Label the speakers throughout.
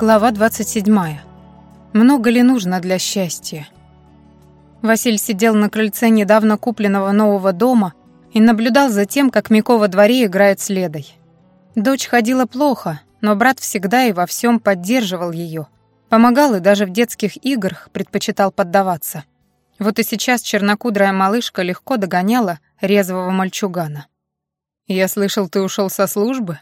Speaker 1: Глава 27. Много ли нужно для счастья? Василь сидел на крыльце недавно купленного нового дома и наблюдал за тем, как Мико во дворе играет с Ледой. Дочь ходила плохо, но брат всегда и во всем поддерживал ее, помогал и даже в детских играх предпочитал поддаваться. Вот и сейчас чернокудрая малышка легко догоняла резвого мальчугана. «Я слышал, ты ушел со службы?»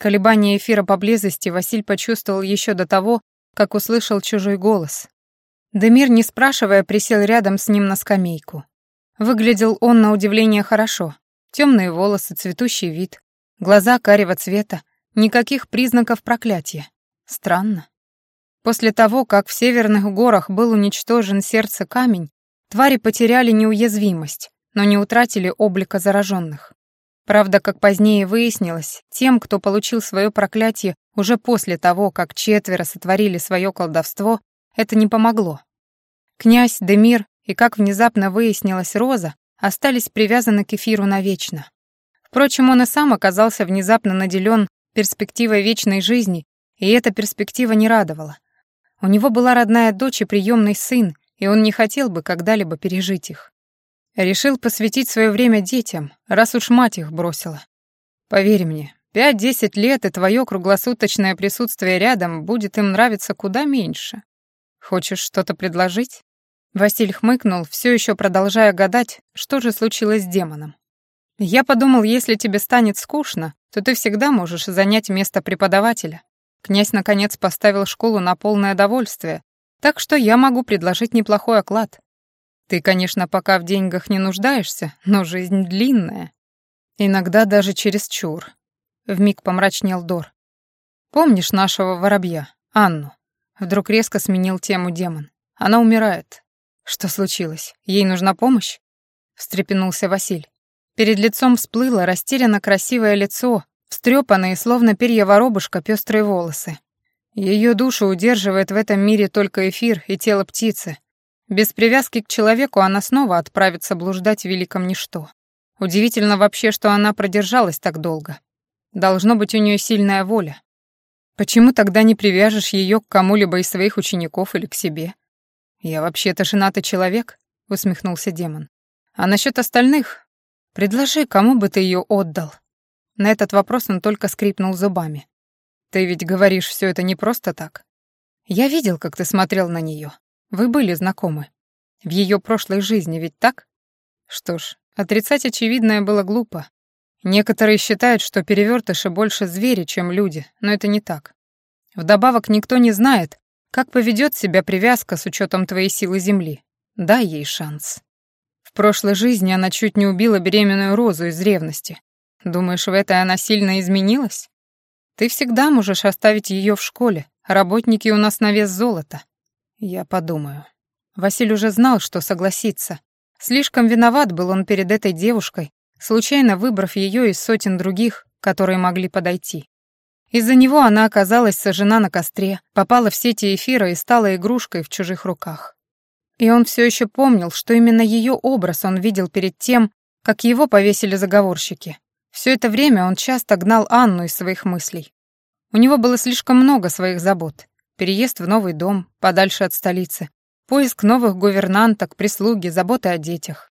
Speaker 1: Колебание эфира поблизости Василь почувствовал еще до того, как услышал чужой голос. Демир, не спрашивая, присел рядом с ним на скамейку. Выглядел он на удивление хорошо. Темные волосы, цветущий вид, глаза карего цвета, никаких признаков проклятия. Странно. После того, как в северных горах был уничтожен сердце камень, твари потеряли неуязвимость, но не утратили облика зараженных. Правда, как позднее выяснилось, тем, кто получил свое проклятие уже после того, как четверо сотворили свое колдовство, это не помогло. Князь, Демир и, как внезапно выяснилось, Роза остались привязаны к эфиру навечно. Впрочем, он и сам оказался внезапно наделен перспективой вечной жизни, и эта перспектива не радовала. У него была родная дочь и приемный сын, и он не хотел бы когда-либо пережить их. Решил посвятить свое время детям, раз уж мать их бросила. Поверь мне, пять-десять лет и твое круглосуточное присутствие рядом будет им нравиться куда меньше. Хочешь что-то предложить? Василь хмыкнул, все еще продолжая гадать, что же случилось с демоном. Я подумал, если тебе станет скучно, то ты всегда можешь занять место преподавателя. Князь, наконец, поставил школу на полное довольствие, так что я могу предложить неплохой оклад. Ты, конечно, пока в деньгах не нуждаешься, но жизнь длинная. Иногда даже чересчур. Вмиг помрачнел Дор. Помнишь нашего воробья, Анну? Вдруг резко сменил тему демон. Она умирает. Что случилось? Ей нужна помощь? Встрепенулся Василь. Перед лицом всплыло растерянно красивое лицо, встрепанные, словно перья воробушка, пестрые волосы. Ее душу удерживает в этом мире только эфир и тело птицы, без привязки к человеку она снова отправится блуждать в великом ничто. Удивительно вообще, что она продержалась так долго. Должно быть у нее сильная воля. Почему тогда не привяжешь ее к кому-либо из своих учеников или к себе? Я вообще-то женатый человек, усмехнулся демон. А насчет остальных? Предложи, кому бы ты ее отдал. На этот вопрос он только скрипнул зубами. Ты ведь говоришь все это не просто так. Я видел, как ты смотрел на нее. Вы были знакомы. В ее прошлой жизни ведь так? Что ж, отрицать очевидное было глупо. Некоторые считают, что перевертыши больше звери, чем люди, но это не так. Вдобавок никто не знает, как поведет себя привязка с учетом твоей силы Земли. Дай ей шанс. В прошлой жизни она чуть не убила беременную Розу из ревности. Думаешь, в этой она сильно изменилась? Ты всегда можешь оставить ее в школе. Работники у нас на вес золота. Я подумаю. Василий уже знал, что согласится. Слишком виноват был он перед этой девушкой, случайно выбрав ее из сотен других, которые могли подойти. Из-за него она оказалась сожжена на костре, попала в сети эфира и стала игрушкой в чужих руках. И он все еще помнил, что именно ее образ он видел перед тем, как его повесили заговорщики. Все это время он часто гнал Анну из своих мыслей. У него было слишком много своих забот переезд в новый дом, подальше от столицы, поиск новых гувернанток, прислуги, заботы о детях.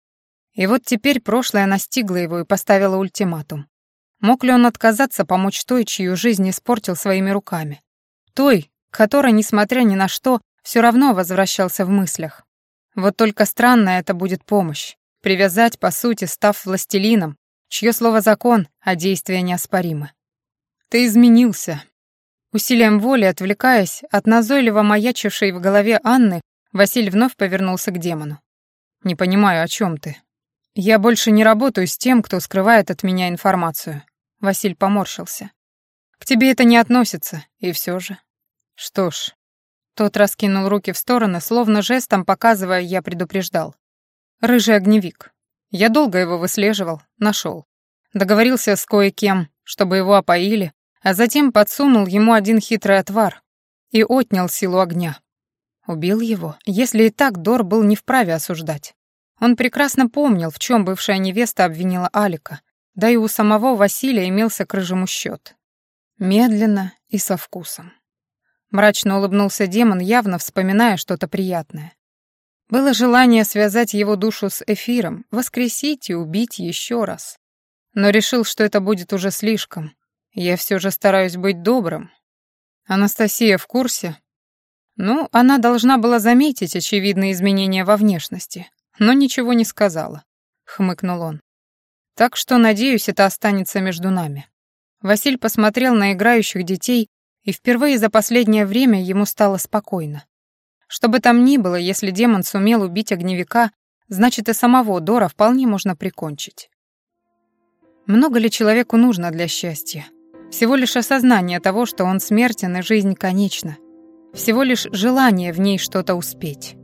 Speaker 1: И вот теперь прошлое настигло его и поставило ультиматум. Мог ли он отказаться помочь той, чью жизнь испортил своими руками? Той, которая, несмотря ни на что, все равно возвращался в мыслях. Вот только странная это будет помощь. Привязать, по сути, став властелином, чье слово закон, а действия неоспоримы. «Ты изменился», Усилием воли, отвлекаясь от назойливо маячившей в голове Анны, Василий вновь повернулся к демону. «Не понимаю, о чем ты?» «Я больше не работаю с тем, кто скрывает от меня информацию». Василь поморщился. «К тебе это не относится, и все же». «Что ж...» Тот раскинул руки в стороны, словно жестом показывая, я предупреждал. «Рыжий огневик. Я долго его выслеживал, нашел. Договорился с кое-кем, чтобы его опоили, а затем подсунул ему один хитрый отвар и отнял силу огня. Убил его, если и так Дор был не вправе осуждать. Он прекрасно помнил, в чем бывшая невеста обвинила Алика, да и у самого Василия имелся к рыжему счет. Медленно и со вкусом. Мрачно улыбнулся демон, явно вспоминая что-то приятное. Было желание связать его душу с эфиром, воскресить и убить еще раз. Но решил, что это будет уже слишком. Я все же стараюсь быть добрым. Анастасия в курсе? Ну, она должна была заметить очевидные изменения во внешности, но ничего не сказала, хмыкнул он. Так что, надеюсь, это останется между нами. Василь посмотрел на играющих детей, и впервые за последнее время ему стало спокойно. Что бы там ни было, если демон сумел убить огневика, значит и самого Дора вполне можно прикончить. Много ли человеку нужно для счастья? Всего лишь осознание того, что он смертен и жизнь конечна. Всего лишь желание в ней что-то успеть.